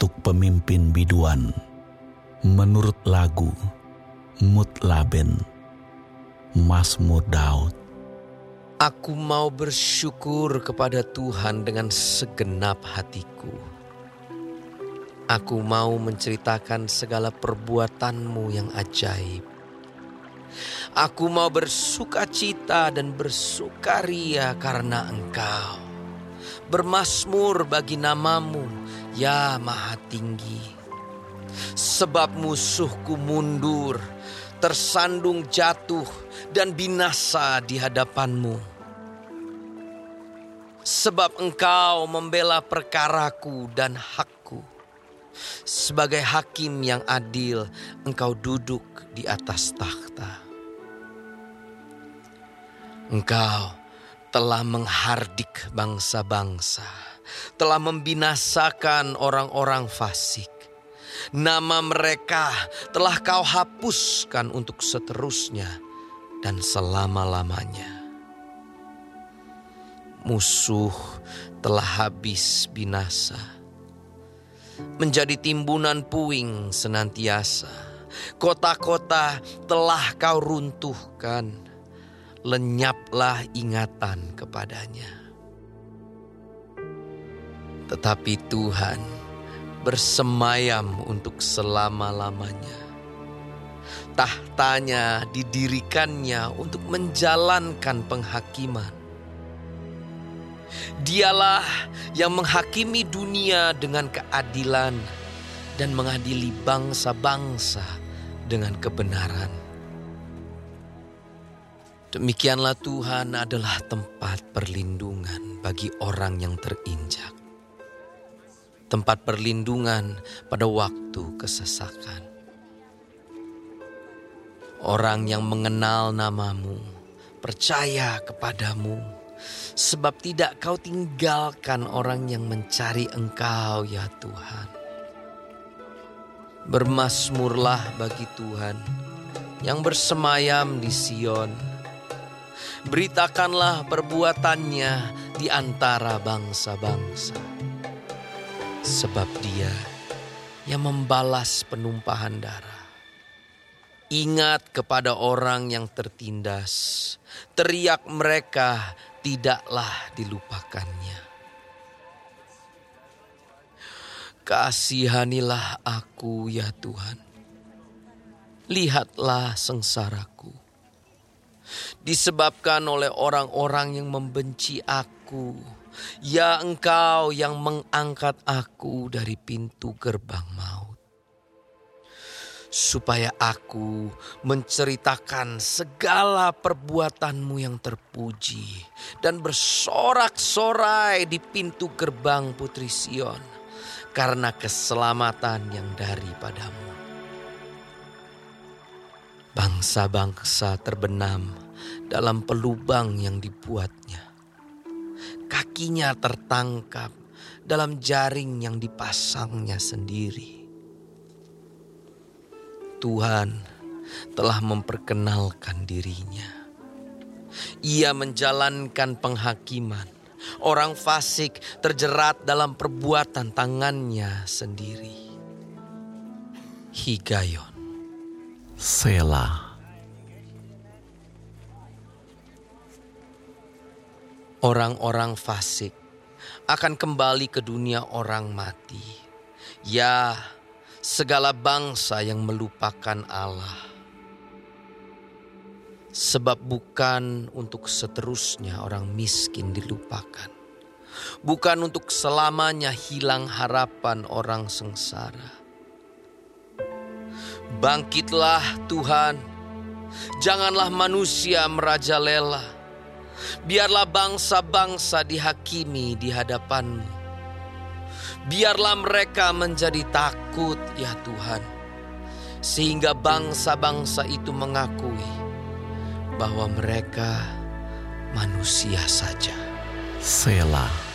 untuk pemimpin biduan menurut lagu Mutlaben Mazmur Daud. Aku mau bersyukur kepada Tuhan dengan segenap hatiku. Aku mau menceritakan segala perbuatanmu yang ajaib. Aku mau bersuka cita dan bersukaria karena engkau. Bermasmur bagi namamu, ya maha tinggi. Sebab musuhku mundur, tersandung jatuh dan binasa di hadapanmu. Sebab engkau membela perkaraku dan hakku. Sebagai hakim yang adil, engkau duduk di atas takhta. Engkau telah menghardik bangsa-bangsa, telah membinasakan orang-orang fasik. Nama mereka telah kau hapuskan untuk seterusnya dan selama-lamanya musuh telah habis binasa. Menjadi timbunan puing senantiasa. Kota-kota telah kau runtuhkan. Lenyaplah ingatan kepadanya. Tetapi Tuhan bersemayam untuk selama-lamanya. Tahtanya didirikannya untuk menjalankan penghakiman Dialah yang menghakimi dunia dengan keadilan dan mengadili bangsa-bangsa dengan kebenaran. Demikianlah Tuhan adalah tempat perlindungan bagi orang yang terinjak. Tempat perlindungan pada waktu kesesakan. Orang yang mengenal namamu, percaya kepadamu, Sebab tidak kau tinggalkan orang yang mencari engkau ya Tuhan. Bermasmurlah bagi Tuhan yang bersemayam di Sion. Beritakanlah perbuatannya di antara bangsa-bangsa. Sebab dia yang membalas penumpahan darah Ingat kepada orang yang tertindas. Teriak mereka tidaklah dilupakannya. Kasihanilah aku ya Tuhan. Lihatlah sengsaraku. Disebabkan oleh orang-orang yang membenci aku. Ya engkau yang mengangkat aku dari pintu gerbang maut supaya aku menceritakan segala perbuatanmu yang terpuji dan bersorak-sorai di pintu gerbang Putri Sion karena keselamatan yang daripadamu. Bangsa-bangsa terbenam dalam pelubang yang dibuatnya. Kakinya tertangkap dalam jaring yang dipasangnya sendiri Tuhan telah memperkenalkan dirinya. Ia menjalankan penghakiman. Orang fasik terjerat dalam perbuatan tangannya sendiri. Higayon. Selah. Orang-orang fasik akan kembali ke dunia orang mati. Ya, segala bangsa yang melupakan Allah. Sebab bukan untuk seterusnya orang miskin dilupakan. Bukan untuk selamanya hilang harapan orang sengsara. Bangkitlah Tuhan, janganlah manusia merajalela. Biarlah bangsa-bangsa dihakimi di hadapanmu Biarlah mereka menjadi takut ya Tuhan. Sehingga bangsa-bangsa itu mengakui bahwa mereka manusia saja. Selah.